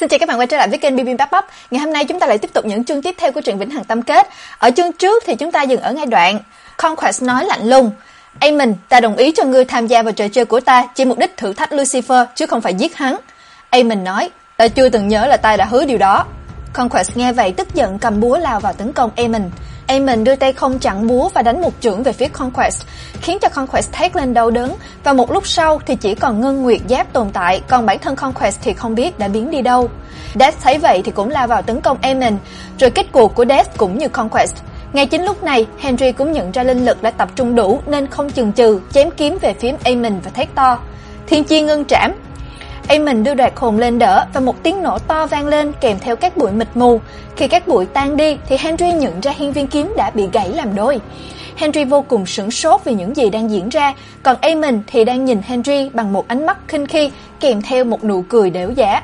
Xin chào các bạn quay trở lại với kênh Bibimbap Bắp. Ngày hôm nay chúng ta lại tiếp tục những chương tiếp theo của truyện Vĩnh Hằng Tâm Kết. Ở chương trước thì chúng ta dừng ở ngay đoạn Conquest nói lạnh lùng, "Amen, ta đồng ý cho ngươi tham gia vào trò chơi của ta chỉ mục đích thử thách Lucifer chứ không phải giết hắn." Amen nói, "Ta chưa từng nhớ là ta đã hứa điều đó." Conquest nghe vậy tức giận cầm búa lao vào tấn công Amen. Aemon đưa tay không chặn búa và đánh một chưởng về phía Conquest, khiến cho Conquest thét lên đau đớn và một lúc sau thì chỉ còn ngân nguyệt giáp tồn tại, còn bản thân Conquest thì không biết đã biến đi đâu. Death thấy vậy thì cũng lao vào tấn công Aemon, rồi kết cuộc của Death cũng như Conquest. Ngay chính lúc này, Henry cũng nhận ra linh lực đã tập trung đủ nên không chần chừ chém kiếm về phía Aemon và thét to: "Thiên chi ngân trảm!" Aemon đưa đoạt hồn lên đỡ và một tiếng nổ to vang lên kèm theo các bụi mịt mù. Khi các bụi tan đi thì Henry nhận ra hiên viên kiếm đã bị gãy làm đôi. Henry vô cùng sửng sốt vì những gì đang diễn ra, còn Eamon thì đang nhìn Henry bằng một ánh mắt khinh khi kèm theo một nụ cười đểu giả.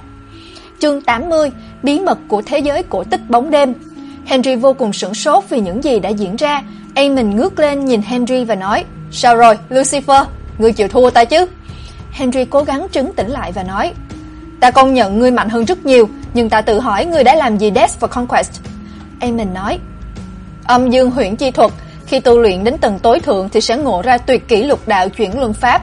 Chương 80: Bí mật của thế giới cổ tích bóng đêm. Henry vô cùng sửng sốt vì những gì đã diễn ra. Eamon ngước lên nhìn Henry và nói: "Sao rồi, Lucifer, ngươi chịu thua ta chứ?" Henry cố gắng trấn tĩnh lại và nói: "Ta công nhận ngươi mạnh hơn rất nhiều, nhưng ta tự hỏi ngươi đã làm gì Death và Conquest?" Aemon nói: "Âm dương huyễn chi thuật, khi tu luyện đến tầng tối thượng thì sẽ ngộ ra tuyệt kỹ lục đạo chuyển luân pháp.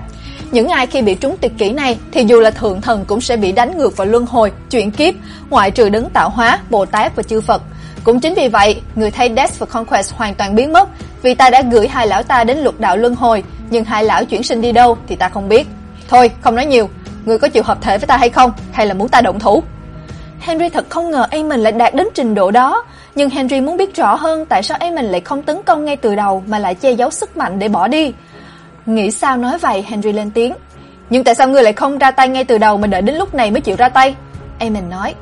Những ai khi bị trúng tuyệt kỹ này thì dù là thượng thần cũng sẽ bị đánh ngược vào luân hồi, chuyển kiếp, ngoại trừ đấng tạo hóa, Bồ Tát và chư Phật." Cũng chính vì vậy, người thay Death và Conquest hoàn toàn biến mất, vì ta đã gửi hai lão ta đến lục đạo luân hồi, nhưng hai lão chuyển sinh đi đâu thì ta không biết. Thôi, không nói nhiều, ngươi có chịu hợp thể với ta hay không, hay là muốn ta động thủ? Henry thật không ngờ Aemon lại đạt đến trình độ đó, nhưng Henry muốn biết rõ hơn tại sao Aemon lại không tấn công ngay từ đầu mà lại che giấu sức mạnh để bỏ đi. Nghĩ sao nói vậy, Henry lên tiếng. Nhưng tại sao ngươi lại không ra tay ngay từ đầu mà đợi đến lúc này mới chịu ra tay? Aemon nói.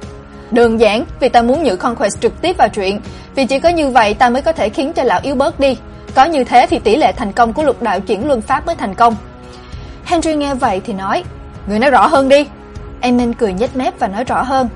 Đơn giản, vì ta muốn nhử Conquest trực tiếp vào chuyện, vì chỉ có như vậy ta mới có thể khiến cho lão yếu bớt đi. Có như thế thì tỷ lệ thành công của lục đạo chuyển luân pháp mới thành công. Henry nghe vậy thì nói, người nói rõ hơn đi. Aemon cười nhếch mép và nói rõ hơn.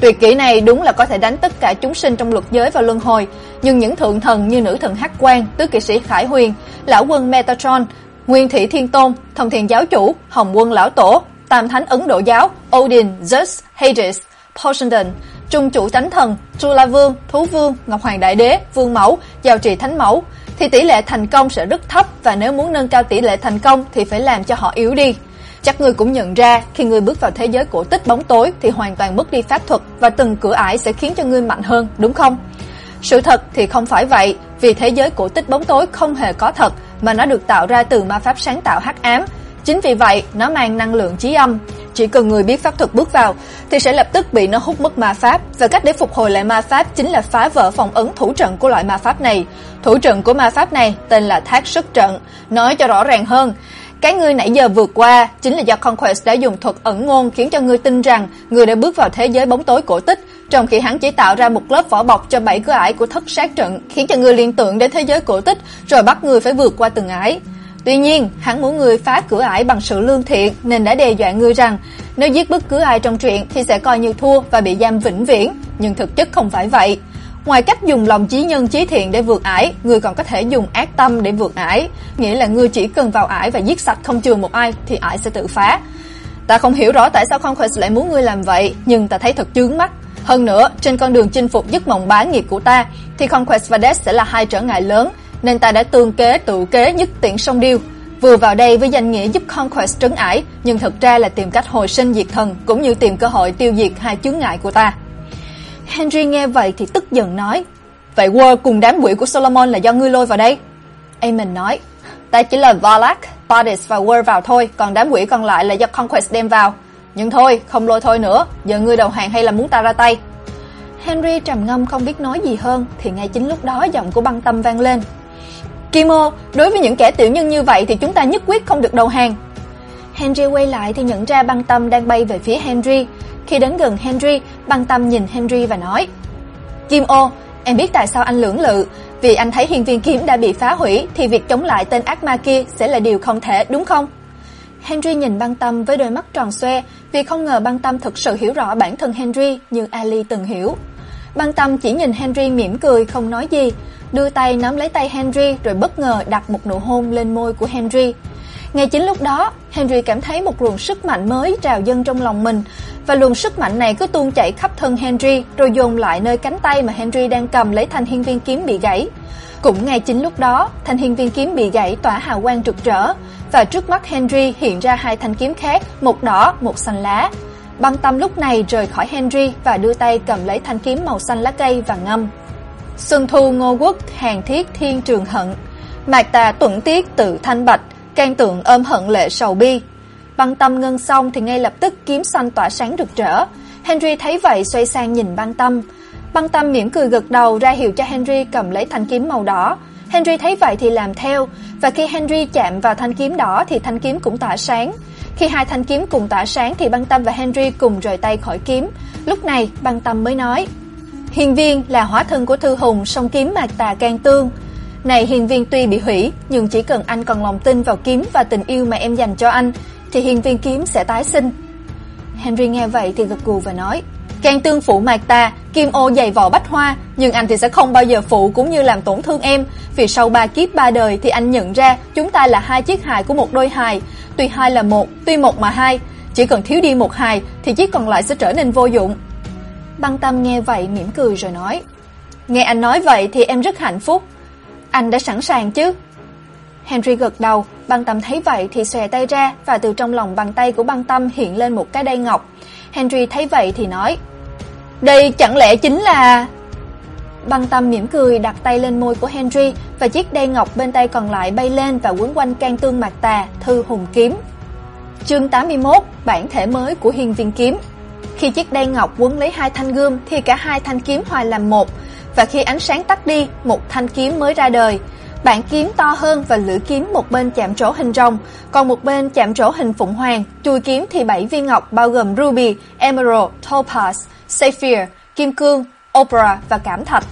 Tuyệt kỹ này đúng là có thể đánh tất cả chúng sinh trong luật giới và luân hồi, nhưng những thượng thần như nữ thần Hắc Quan, tứ kỵ sĩ Khải Huyền, lão quân Metatron, Nguyên thị Thiên Tôn, Thông Thiên giáo chủ, Hồng quân lão tổ, Tam thánh Ấn Độ giáo, Odin, Zeus, Hades, Poseidon, Trung chủ Thánh thần, Tru La Vương, Thú Vương, Ngọc Hoàng Đại Đế, Vương Mẫu, Giao Trì Thánh Mẫu thì tỷ lệ thành công sẽ rất thấp và nếu muốn nâng cao tỷ lệ thành công thì phải làm cho họ yếu đi. Chắc người cũng nhận ra, khi người bước vào thế giới cổ tích bóng tối thì hoàn toàn mất đi pháp thuật và từng cửa ải sẽ khiến cho ngươi mạnh hơn, đúng không? Sự thật thì không phải vậy, vì thế giới cổ tích bóng tối không hề có thật mà nó được tạo ra từ ma pháp sáng tạo hắc ám. Chính vì vậy, nó mang năng lượng chí âm, chỉ cần người biết pháp thuật bước vào thì sẽ lập tức bị nó hút mất ma pháp và cách để phục hồi lại ma pháp chính là phá vỡ phòng ấn thủ trận của loại ma pháp này. Thủ trận của ma pháp này tên là Thác Sức trận, nói cho rõ ràng hơn, cái ngươi nãy giờ vượt qua chính là do Conquest đã dùng thuật ẩn ngôn khiến cho ngươi tin rằng ngươi đã bước vào thế giới bóng tối cổ tích, trong khi hắn chỉ tạo ra một lớp vỏ bọc cho bảy cửa ải của thất sát trận, khiến cho ngươi liên tưởng đến thế giới cổ tích rồi bắt ngươi phải vượt qua từng ải. Tuy nhiên, hắn muốn người phá cửa ải bằng sự lương thiện nên đã đe dọa ngươi rằng nếu giết bất cứ ai trong truyện thì sẽ coi như thua và bị giam vĩnh viễn, nhưng thực chất không phải vậy. Ngoài cách dùng lòng trí nhân trí thiện để vượt ải, ngươi còn có thể dùng ác tâm để vượt ải, nghĩa là ngươi chỉ cần vào ải và giết sạch không chừa một ai thì ải sẽ tự phá. Ta không hiểu rõ tại sao Conquest lại muốn ngươi làm vậy, nhưng ta thấy thật chướng mắt. Hơn nữa, trên con đường chinh phục giấc mộng bá nghiệp của ta, thì Conquest và Death sẽ là hai trở ngại lớn, nên ta đã tương kế tự kế nhất tiện song điêu. Vừa vào đây với danh nghĩa giúp Conquest trấn ải, nhưng thực ra là tìm cách hồi sinh diệt thần cũng như tìm cơ hội tiêu diệt hai chướng ngại của ta. Henry nghe vậy thì tức giận nói, "Vậy War cùng đám quỷ của Solomon là do ngươi lôi vào đây?" Aemon nói, "Ta chỉ là Valak, Bardis và War vào thôi, còn đám quỷ còn lại là do Conquest đem vào. Nhưng thôi, không lôi thôi nữa, giờ ngươi đầu hàng hay là muốn ta ra tay?" Henry trầm ngâm không biết nói gì hơn, thì ngay chính lúc đó giọng của Băng Tâm vang lên. Kimo, đối với những kẻ tiểu nhân như vậy thì chúng ta nhất quyết không được đầu hàng. Henry quay lại thì nhận ra băng tâm đang bay về phía Henry. Khi đến gần Henry, băng tâm nhìn Henry và nói: "Kim ô, em biết tại sao anh lưỡng lự, vì anh thấy hiên viên kiếm đã bị phá hủy thì việc chống lại tên ác ma kia sẽ là điều không thể, đúng không?" Henry nhìn băng tâm với đôi mắt tròn xoe, vì không ngờ băng tâm thực sự hiểu rõ bản thân Henry như Ali từng hiểu. Băng tâm chỉ nhìn Henry mỉm cười không nói gì, đưa tay nắm lấy tay Henry rồi bất ngờ đặt một nụ hôn lên môi của Henry. Ngay chính lúc đó, Henry cảm thấy một luồng sức mạnh mới trào dâng trong lòng mình và luồng sức mạnh này cứ tuôn chảy khắp thân Henry rồi dồn lại nơi cánh tay mà Henry đang cầm lấy thanh hiên viên kiếm bị gãy. Cũng ngay chính lúc đó, thanh hiên viên kiếm bị gãy tỏa hào quang rực rỡ và trước mắt Henry hiện ra hai thanh kiếm khác, một đỏ, một xanh lá. Băng Tâm lúc này rời khỏi Henry và đưa tay cầm lấy thanh kiếm màu xanh lá cây và ngâm. Xuân thu ngô quốc, hàng thiết thiên trường hận. Mạc tà tuẩn tiết tự thanh bạch, can tượng ôm hận lệ sầu bi. Băng Tâm ngân xong thì ngay lập tức kiếm xanh tỏa sáng rực rỡ. Henry thấy vậy xoay sang nhìn Băng Tâm. Băng Tâm mỉm cười gật đầu ra hiệu cho Henry cầm lấy thanh kiếm màu đỏ. Henry thấy vậy thì làm theo, và khi Henry chạm vào thanh kiếm đỏ thì thanh kiếm cũng tỏa sáng. Khi hai thanh kiếm cùng tỏa sáng thì Băng Tâm và Henry cùng rời tay khỏi kiếm. Lúc này, Băng Tâm mới nói: "Hiền Viên là hóa thân của Thư Hùng, song kiếm mạc tà can tương. Này Hiền Viên tuy bị hủy, nhưng chỉ cần anh còn lòng tin vào kiếm và tình yêu mà em dành cho anh, thì Hiền Viên kiếm sẽ tái sinh." Henry nghe vậy thì gật gù và nói: càng tương phụ mạc ta, kim ô dày vỏ bách hoa, nhưng anh thì sẽ không bao giờ phụ cũng như làm tổn thương em, vì sau ba kiếp ba đời thì anh nhận ra chúng ta là hai chiếc hài của một đôi hài, tuy hai là một, tuy một mà hai, chỉ cần thiếu đi một hài thì chiếc còn lại sẽ trở nên vô dụng. Băng Tâm nghe vậy mỉm cười rồi nói: "Nghe anh nói vậy thì em rất hạnh phúc. Anh đã sẵn sàng chứ?" Henry gật đầu, Băng Tâm thấy vậy thì xòe tay ra và từ trong lòng bàn tay của Băng Tâm hiện lên một cái đai ngọc. Henry thấy vậy thì nói: đây chẳng lẽ chính là... Băng tâm mỉm cười đặt tay lên môi của Henry và chiếc đai ngọc bên tay còn lại bay lên và quấn quanh can tương mạc tà, thư hùng kiếm. Chương 81, bản thể mới của hiên viên kiếm. Khi chiếc đai ngọc quấn lấy hai thanh gươm thì cả hai thanh kiếm hòa làm một, và khi ánh sáng tắt đi, một thanh kiếm mới ra đời. Bản kiếm to hơn và lưỡi kiếm một bên chạm trổ hình rồng, còn một bên chạm trổ hình phụng hoàng. Chùi kiếm thì bảy viên ngọc bao gồm ruby, emerald, topaz, sapphire, kim cương, opera và cảm thạch.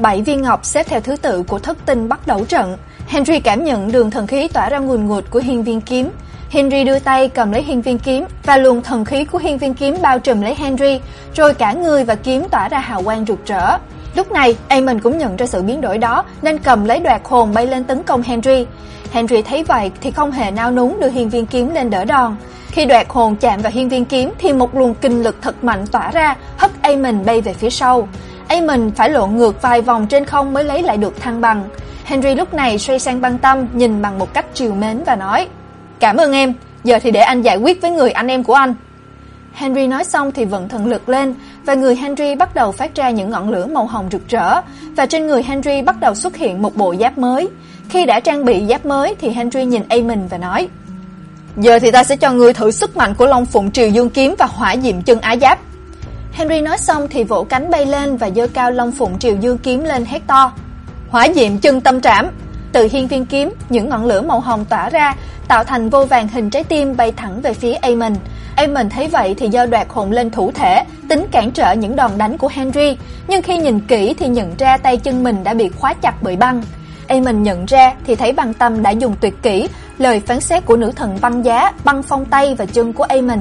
Bảy viên ngọc xếp theo thứ tự của thất tinh bắt đầu trận. Henry cảm nhận đường thần khí tỏa ra nguồn ngụt của hiên viên kiếm. Henry đưa tay cầm lấy hiên viên kiếm và luồng thần khí của hiên viên kiếm bao trùm lấy Henry, rồi cả người và kiếm tỏa ra hào quang rực rỡ. Lúc này, Aemon cũng nhận ra sự biến đổi đó nên cầm lấy đoạt hồn bay lên tấn công Henry. Henry thấy vậy thì không hề nao núng đưa hiên viên kiếm lên đỡ đòn. Khi đoạt hồn chạm vào hiên viên kiếm thì một luồng kinh lực thật mạnh tỏa ra, hất Aemon bay về phía sau. Aemon phải lộn ngược vài vòng trên không mới lấy lại được thăng bằng. Henry lúc này xoay sang băng tâm, nhìn bằng một cách trìu mến và nói: "Cảm ơn em, giờ thì để anh giải quyết với người anh em của anh." Henry nói xong thì vận thần lực lên và người Henry bắt đầu phát ra những ngọn lửa màu hồng rực rỡ và trên người Henry bắt đầu xuất hiện một bộ giáp mới. Khi đã trang bị giáp mới thì Henry nhìn Aemon và nói: Giờ thì ta sẽ cho ngươi thử sức mạnh của Long Phụng Triều Dương kiếm và Hỏa Diệm Chân Á Giáp. Henry nói xong thì vỗ cánh bay lên và giơ cao Long Phụng Triều Dương kiếm lên hét to. Hỏa Diệm Chân Tâm Trảm. Từ hiên viên kiếm, những ngọn lửa màu hồng tỏa ra, tạo thành vô vàng hình trái tim bay thẳng về phía Aemon. Eamon thấy vậy thì giơ đoạt hồn lên thủ thể, tính cản trở những đòn đánh của Henry, nhưng khi nhìn kỹ thì nhận ra tay chân mình đã bị khóa chặt bởi băng. Eamon nhận ra thì thấy băng tâm đã dùng tuyệt kỹ, lời phán xét của nữ thần băng giá băng phong tay và chân của Eamon.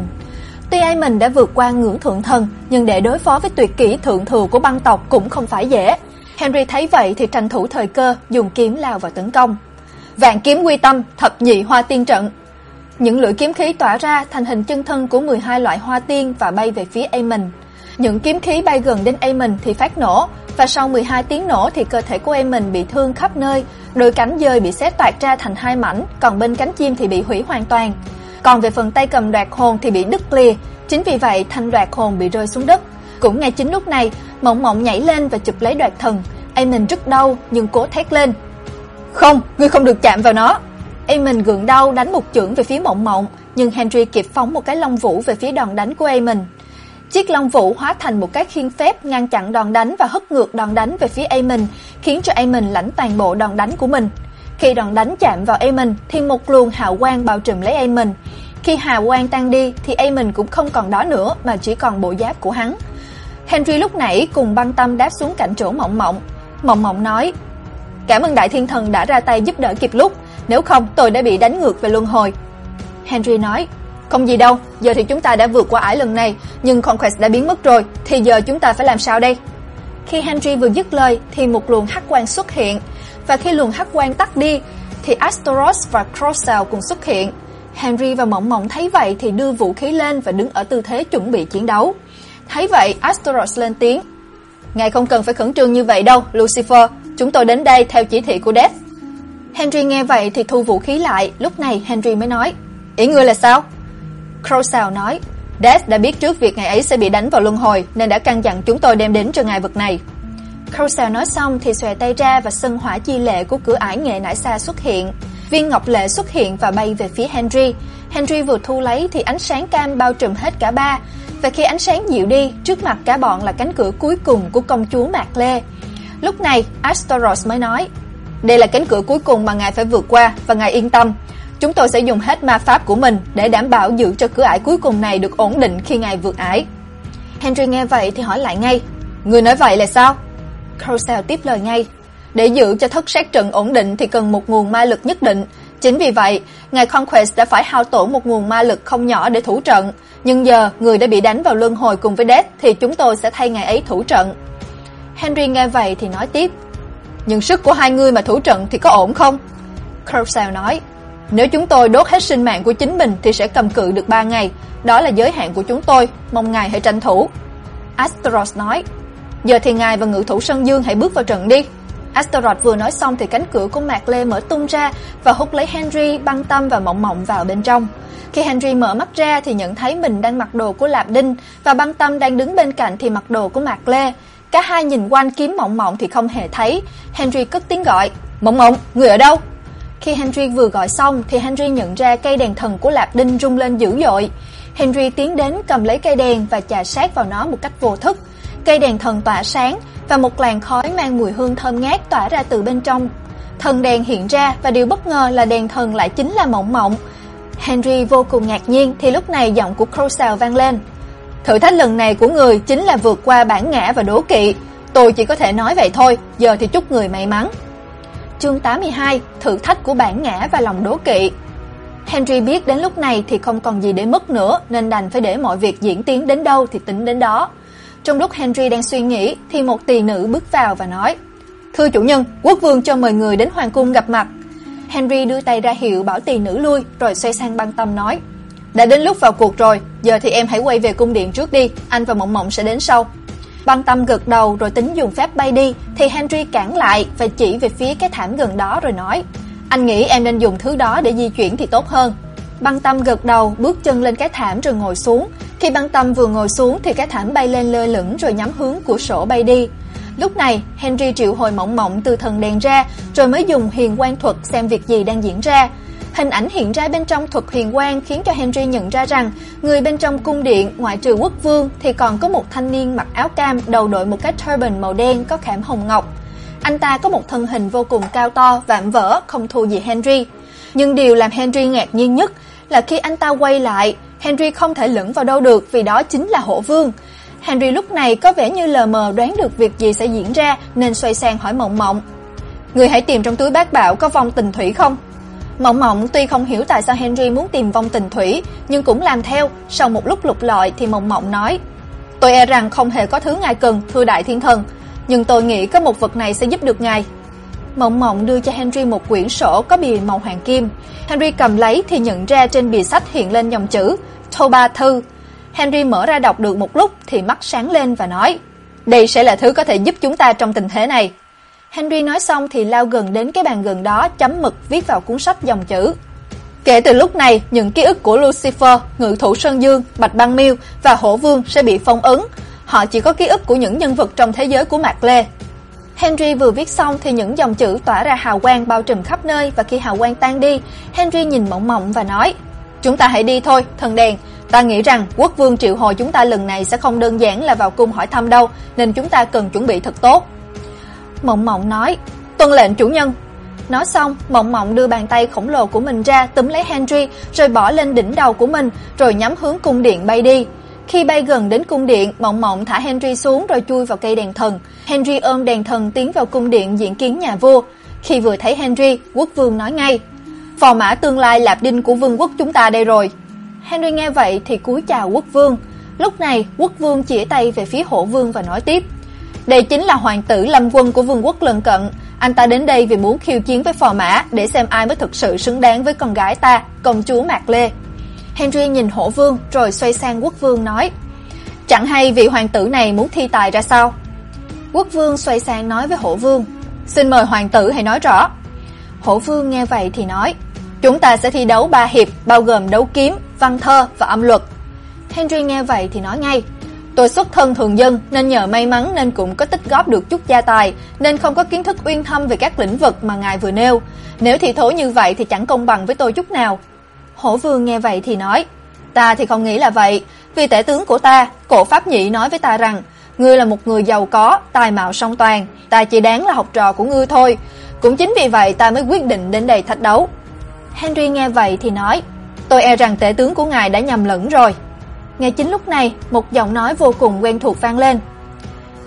Tuy Eamon đã vượt qua ngưỡng thượng thần, nhưng để đối phó với tuyệt kỹ thượng thừa của băng tộc cũng không phải dễ. Henry thấy vậy thì tranh thủ thời cơ, dùng kiếm lao vào tấn công. Vạn kiếm quy tâm, thập nhị hoa tiên trận. Những lưỡi kiếm khí tỏa ra thành hình chân thân của 12 loại hoa tiên và bay về phía Aemon. Những kiếm khí bay gần đến Aemon thì phát nổ, và sau 12 tiếng nổ thì cơ thể của Aemon bị thương khắp nơi, đôi cánh dơi bị xé toạc ra thành hai mảnh, còn bên cánh chim thì bị hủy hoàn toàn. Còn về phần tay cầm đoạt hồn thì bị đứt lìa, chính vì vậy thanh đoạt hồn bị rơi xuống đất. Cũng ngay chính lúc này, Mộng Mộng nhảy lên và chụp lấy đoạt thần. Aemon rất đau nhưng cố thét lên. "Không, ngươi không được chạm vào nó." Eamon gượng đau đánh một chưởng về phía Mộng Mộng, nhưng Henry kịp phóng một cái long vũ về phía đòn đánh của Eamon. Chiếc long vũ hóa thành một cái khiên phép ngăn chặn đòn đánh và hất ngược đòn đánh về phía Eamon, khiến cho Eamon lãnh toàn bộ đòn đánh của mình. Khi đòn đánh chạm vào Eamon thì một luồng hào quang bao trùm lấy Eamon. Khi hào quang tan đi thì Eamon cũng không còn đó nữa mà chỉ còn bộ giáp của hắn. Henry lúc nãy cùng băng tâm đáp xuống cạnh chỗ Mộng Mộng. Mộng Mộng nói: "Cảm ơn đại thiên thần đã ra tay giúp đỡ kịp lúc, nếu không tôi đã bị đánh ngược về luân hồi." Henry nói: không gì đâu, giờ thì chúng ta đã vượt qua ải lần này, nhưng Conquest đã biến mất rồi, thì giờ chúng ta phải làm sao đây? Khi Henry vừa dứt lời thì một luồng hắc quang xuất hiện, và khi luồng hắc quang tắt đi thì Astoros và Croswell cùng xuất hiện. Henry và Mộng Mộng thấy vậy thì đưa vũ khí lên và đứng ở tư thế chuẩn bị chiến đấu. Thấy vậy, Astoros lên tiếng. Ngài không cần phải khẩn trương như vậy đâu, Lucifer. Chúng tôi đến đây theo chỉ thị của Death. Henry nghe vậy thì thu vũ khí lại, lúc này Henry mới nói. Ý ngươi là sao? Crowsell nói. Death đã biết trước việc ngày ấy sẽ bị đánh vào luân hồi nên đã căn dặn chúng tôi đem đến cho ngài vật này. Crowsell nói xong thì xòe tay ra và sân hỏa chi lệ của cửa ải nghệ nải xa xuất hiện. Viên ngọc lệ xuất hiện và bay về phía Henry. Henry vừa thu lấy thì ánh sáng cam bao trùm hết cả ba. Và khi ánh sáng dịu đi, trước mặt cả bọn là cánh cửa cuối cùng của công chúa Mạc Lê. Lúc này, Astoros mới nói, đây là cánh cửa cuối cùng mà ngài phải vượt qua và ngài yên tâm. Chúng tôi sẽ dùng hết ma pháp của mình để đảm bảo giữ cho cửa ải cuối cùng này được ổn định khi ngài vượt ải. Henry nghe vậy thì hỏi lại ngay, người nói vậy là sao? Crosell tiếp lời ngay, để giữ cho thất sát trận ổn định thì cần một nguồn ma lực nhất định. Chính vì vậy, ngài Conquest đã phải hao tổn một nguồn ma lực không nhỏ để thủ trận. Nhưng giờ, người đã bị đánh vào luân hồi cùng với Death thì chúng tôi sẽ thay ngài ấy thủ trận. Henry nghe vậy thì nói tiếp, nhưng sức của hai người mà thủ trận thì có ổn không? Crowsell nói, nếu chúng tôi đốt hết sinh mạng của chính mình thì sẽ cầm cự được 3 ngày, đó là giới hạn của chúng tôi, mong ngài hãy tranh thủ. Astaroth nói, giờ thì ngài và ngự thủ Sơn Dương hãy bước vào trận đi. Astaroth vừa nói xong thì cánh cửa của Mạc Lê mở tung ra và hút lấy Henry, băng tâm và mộng mộng vào bên trong. Khi Henry mở mắt ra thì nhận thấy mình đang mặc đồ của Lạp Đinh và băng tâm đang đứng bên cạnh thì mặc đồ của Mạc Lê. Cả hai nhìn quanh kiếm mộng mộng thì không hề thấy. Henry cất tiếng gọi, mộng mộng, người ở đâu? Khi Henry vừa gọi xong thì Henry nhận ra cây đèn thần của Lạp Đinh rung lên dữ dội. Henry tiến đến cầm lấy cây đèn và chà sát vào nó một cách vô thức. Cây đèn thần tỏa sáng và một làn khói mang mùi hương thơm ngát tỏa ra từ bên trong. Thần đèn hiện ra và điều bất ngờ là đèn thần lại chính là Mộng Mộng. Henry vô cùng ngạc nhiên thì lúc này giọng của Crowsell vang lên. Thử thách lần này của người chính là vượt qua bản ngã và đố kỵ. Tôi chỉ có thể nói vậy thôi, giờ thì chúc người may mắn. Chương 82: Thử thách của bản ngã và lòng đố kỵ. Henry biết đến lúc này thì không còn gì để mất nữa nên đành phải để mọi việc diễn tiến đến đâu thì tính đến đó. Trong lúc Henry đang suy nghĩ thì một tỳ nữ bước vào và nói: "Thưa chủ nhân, quốc vương cho mời người đến hoàng cung gặp mặt." Henry đưa tay ra hiệu bảo tỳ nữ lui rồi xoay sang băng tâm nói: "Đã đến lúc vào cuộc rồi, giờ thì em hãy quay về cung điện trước đi, anh và Mộng Mộng sẽ đến sau." Băng Tâm gật đầu rồi tính dùng phép bay đi thì Henry cản lại và chỉ về phía cái thảm gần đó rồi nói: "Anh nghĩ em nên dùng thứ đó để di chuyển thì tốt hơn." Băng Tâm gật đầu, bước chân lên cái thảm rồi ngồi xuống. Khi Băng Tâm vừa ngồi xuống thì cái thảm bay lên lơ lửng rồi nhắm hướng của sổ bay đi. Lúc này, Henry triệu hồi mộng mộng từ thần đèn ra, rồi mới dùng huyền quan thuật xem việc gì đang diễn ra. Hình ảnh hiện ra bên trong thuật huyền quang khiến cho Henry nhận ra rằng người bên trong cung điện ngoại trừ quốc vương thì còn có một thanh niên mặc áo cam đầu đội một cái turban màu đen có khảm hồng ngọc. Anh ta có một thân hình vô cùng cao to, vạm vỡ, không thua gì Henry. Nhưng điều làm Henry ngạc nhiên nhất là khi anh ta quay lại, Henry không thể lẫn vào đâu được vì đó chính là hổ vương. Henry lúc này có vẻ như lờ mờ đoán được việc gì sẽ diễn ra nên xoay sang hỏi Mộng Mộng. Người hãy tìm trong túi bác bảo có vòng tình thủy không? Mộng Mộng tuy không hiểu tại sao Henry muốn tìm vong tình thủy, nhưng cũng làm theo, sau một lúc lục lọi thì Mộng Mộng nói: "Tôi e rằng không hề có thứ ngài cần, thưa đại thiên thần, nhưng tôi nghĩ có một vật này sẽ giúp được ngài." Mộng Mộng đưa cho Henry một quyển sổ có bìa màu hoàng kim. Henry cầm lấy thì nhận ra trên bìa sách hiện lên dòng chữ Toba thư. Henry mở ra đọc được một lúc thì mắt sáng lên và nói: "Đây sẽ là thứ có thể giúp chúng ta trong tình thế này." Henry nói xong thì lao gần đến cái bàn gần đó chấm mực viết vào cuốn sách dòng chữ. Kể từ lúc này, những ký ức của Lucifer, Ngự thủ Sơn Dương, Bạch Băng Miêu và Hổ Vương sẽ bị phong ấn. Họ chỉ có ký ức của những nhân vật trong thế giới của Mạc Lê. Henry vừa viết xong thì những dòng chữ tỏa ra hào quang bao trùm khắp nơi và khi hào quang tan đi, Henry nhìn Mộng Mộng và nói: "Chúng ta hãy đi thôi, thần đèn, ta nghĩ rằng quốc vương triệu hồi chúng ta lần này sẽ không đơn giản là vào cung hỏi thăm đâu, nên chúng ta cần chuẩn bị thật tốt." Mộng Mộng nói, tuân lệnh chủ nhân. Nói xong, Mộng Mộng đưa bàn tay khổng lồ của mình ra túm lấy Henry rồi bỏ lên đỉnh đầu của mình rồi nhắm hướng cung điện bay đi. Khi bay gần đến cung điện, Mộng Mộng thả Henry xuống rồi chui vào cây đèn thần. Henry ôm đèn thần tiến vào cung điện diện kiến nhà vua. Khi vừa thấy Henry, quốc vương nói ngay: "Phò mã tương lai lạp đinh của vương quốc chúng ta đây rồi." Henry nghe vậy thì cúi chào quốc vương. Lúc này, quốc vương chỉ tay về phía hổ vương và nói tiếp: đây chính là hoàng tử Lâm Quân của vương quốc lân cận, anh ta đến đây vì muốn khiêu chiến với phò mã để xem ai mới thực sự xứng đáng với con gái ta, công chúa Mạc Lê. Henry nhìn Hổ Vương rồi xoay sang Quốc Vương nói: "Chẳng hay vị hoàng tử này muốn thi tài ra sao?" Quốc Vương xoay sang nói với Hổ Vương: "Xin mời hoàng tử hãy nói rõ." Hổ Vương nghe vậy thì nói: "Chúng ta sẽ thi đấu ba hiệp, bao gồm đấu kiếm, văn thơ và âm luật." Henry nghe vậy thì nói ngay: Tôi xuất thân thường dân nên nhờ may mắn nên cũng có tích góp được chút gia tài, nên không có kiến thức uyên thâm về các lĩnh vực mà ngài vừa nêu. Nếu thì thố như vậy thì chẳng công bằng với tôi chút nào. Hổ Vương nghe vậy thì nói: "Ta thì không nghĩ là vậy, vì tể tướng của ta, Cổ Pháp Nhị nói với ta rằng, ngươi là một người giàu có, tài mạo song toàn, ta chỉ đáng là học trò của ngươi thôi. Cũng chính vì vậy ta mới quyết định đến đây thách đấu." Henry nghe vậy thì nói: "Tôi e rằng tể tướng của ngài đã nhầm lẫn rồi." Ngay chính lúc này, một giọng nói vô cùng quen thuộc vang lên.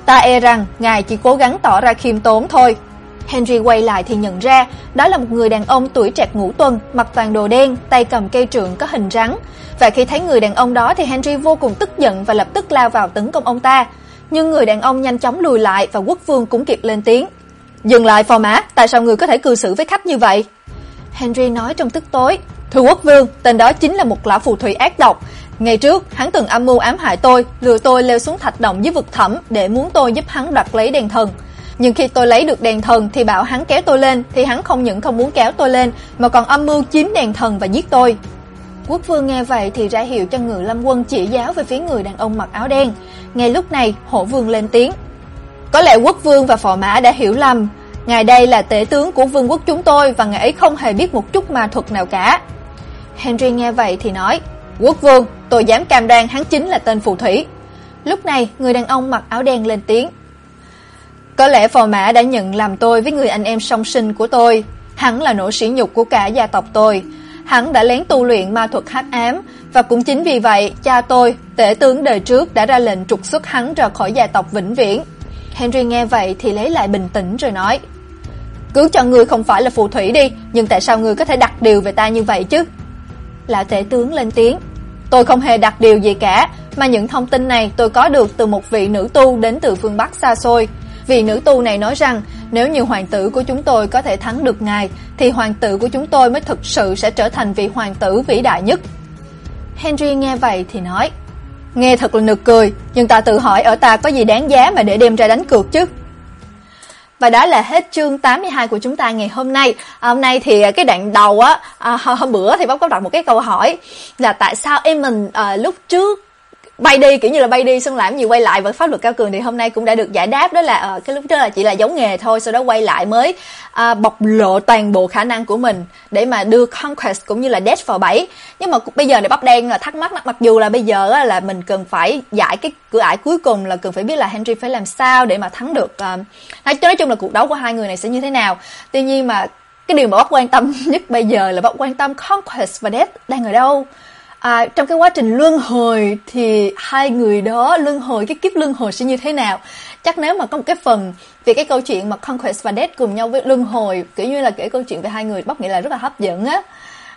Ta e rằng ngài chỉ cố gắng tỏ ra khiêm tốn thôi. Henry quay lại thì nhận ra, đó là một người đàn ông tuổi trạc ngũ tuần, mặc toàn đồ đen, tay cầm cây trượng có hình rắn. Và khi thấy người đàn ông đó thì Henry vô cùng tức giận và lập tức lao vào tấn công ông ta. Nhưng người đàn ông nhanh chóng lùi lại và quốc vương cũng kịp lên tiếng. "Dừng lại phò mã, tại sao người có thể cư xử với khách như vậy?" Henry nói trong tức tối. "Thưa quốc vương, tên đó chính là một lão phù thủy ác độc, Ngày trước, hắn từng âm mưu ám hại tôi, lừa tôi leo xuống thạch động dưới vực thẳm để muốn tôi giúp hắn đoạt lấy đèn thần. Nhưng khi tôi lấy được đèn thần thì bảo hắn kéo tôi lên, thì hắn không những không muốn kéo tôi lên mà còn âm mưu chiếm đèn thần và giết tôi. Quốc vương nghe vậy thì ra hiệu cho người Lâm Quân chỉ giáo về phía người đàn ông mặc áo đen. Ngay lúc này, Hổ vương lên tiếng. Có lẽ quốc vương và phò mã đã hiểu lầm, ngài đây là tể tướng của vương quốc chúng tôi và ngài ấy không hề biết một chút ma thuật nào cả. Henry nghe vậy thì nói: "Quốc vương, tôi dám cam đoan hắn chính là tên phù thủy." Lúc này, người đàn ông mặc áo đen lên tiếng. "Có lẽ phò mã đã nhận làm tôi với người anh em song sinh của tôi, hắn là nỗi sỉ nhục của cả gia tộc tôi." Hắn đã lén tu luyện ma thuật hắc ám và cũng chính vì vậy, cha tôi, tể tướng đời trước đã ra lệnh trục xuất hắn ra khỏi gia tộc vĩnh viễn. Henry nghe vậy thì lấy lại bình tĩnh rồi nói: "Cứ cho ngươi không phải là phù thủy đi, nhưng tại sao ngươi có thể đặt điều về ta như vậy chứ?" Lão tể tướng lên tiếng. Tôi không hề đặt điều gì cả, mà những thông tin này tôi có được từ một vị nữ tu đến từ phương Bắc xa xôi. Vị nữ tu này nói rằng nếu như hoàng tử của chúng tôi có thể thắng được ngài thì hoàng tử của chúng tôi mới thực sự sẽ trở thành vị hoàng tử vĩ đại nhất. Henry nghe vậy thì nói: "Nghe thật là nực cười, nhưng ta tự hỏi ở ta có gì đáng giá mà để đem ra đánh cược chứ?" Và đó là hết chương 82 của chúng ta ngày hôm nay. À, hôm nay thì à, cái đoạn đầu á, à, hôm bữa thì bác có đặt một cái câu hỏi là tại sao em mình à, lúc trước bay đi kiểu như là bay đi xong làm gì quay lại. Với pháp luật cao cường thì hôm nay cũng đã được giải đáp. Đó là uh, cái lúc trước là chỉ là giống nghề thôi sau đó quay lại mới uh, bộc lộ toàn bộ khả năng của mình để mà đưa conquest cũng như là death vào bẫy. Nhưng mà bây giờ thì bắp đen là thắc mắc mặc dù là bây giờ á, là mình cần phải giải cái cửa ải cuối cùng là cần phải biết là Henry phải làm sao để mà thắng được uh, nói, nói chung là cuộc đấu của hai người này sẽ như thế nào. Tuy nhiên mà cái điều mà bắp quan tâm nhất bây giờ là bắp quan tâm conquest và death đang ở đâu. À, trong cái quá trình luân hồi thì hai người đó luân hồi cái kiếp luân hồi sẽ như thế nào? Chắc nếu mà có một cái phần về cái câu chuyện mà Conquest và Death cùng nhau với luân hồi, kiểu như là kể câu chuyện về hai người bóc nghĩ là rất là hấp dẫn á.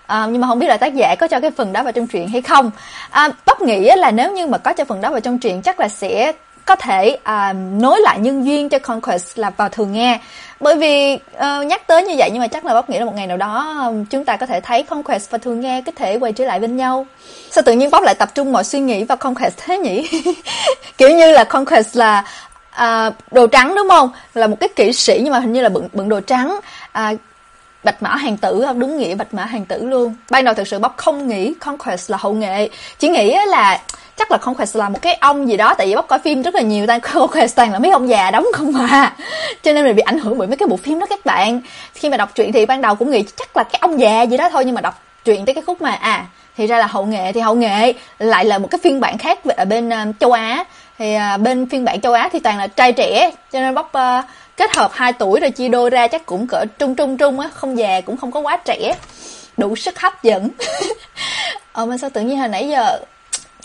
À, nhưng mà không biết là tác giả có cho cái phần đó vào trong truyện hay không. À, bắp nghĩ là nếu như mà có cho phần đó vào trong truyện chắc là sẽ có thể à, nối lại nhân duyên cho Conquest là vào thường nghe. Bởi vì uh, nhắc tới như vậy nhưng mà chắc là bác nghĩ là một ngày nào đó ờ, chúng ta có thể thấy Conquest và thường nghe có thể quay trở lại bên nhau. Sao tự nhiên bác lại tập trung mọi suy nghĩ vào Conquest thế nhỉ? Kiểu như là Conquest là à, đồ trắng đúng không? Là một cái kỹ sĩ nhưng mà hình như là bận bận đồ trắng. À, bạch mã hàng tử đúng nghĩa bạch mã hàng tử luôn. Ban đầu thực sự bóc không nghĩ Conquest là hậu nghệ. Chỉ nghĩ là chắc là conquest là một cái ông gì đó tại vì bóc coi phim rất là nhiều nhiều 但 không conquest toàn là mấy ông già đóng không mà cho nên mình bị ảnh hưởng bởi mấy cái bộ phim đó các bạn. Khi mà đọc truyện thì ban đầu cũng nghĩ chắc là cái ông già gì đó thôi nhưng mà đọc truyện tới cái khúc mà à thì ra là hậu nghệ thì hậu nghệ lại là một cái phiên bản khác ở bên uh, châu Á. Thì uh, bên phiên bản châu Á thì toàn là trai trẻ cho nên bóc uh, ờ, kết hợp 2 tuổi rồi chia đôi ra chắc cũng cỡ trung trung trung á không già cũng không có quá trẻ đủ sức hấp dẫn ờ mà sao tự nhiên hồi nãy giờ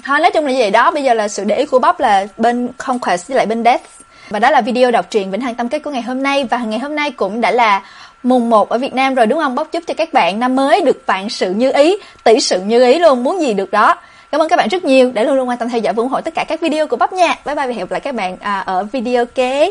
thôi nói chung là như vậy đó bây giờ là sự để ý của bắp là bên conquest với lại bên death và đó là video đọc truyện Vĩnh Hằng Tâm Kết của ngày hôm nay và ngày hôm nay cũng đã là mùng 1 ở Việt Nam rồi đúng không? Bóc chúc cho các bạn năm mới được vạn sự như ý, tỷ sự như ý luôn, muốn gì được đó. Cảm ơn các bạn rất nhiều đã luôn luôn quan tâm theo dõi và ủng hộ tất cả các video của Bắp nha. Bye bye và hẹn gặp lại các bạn à, ở video kế.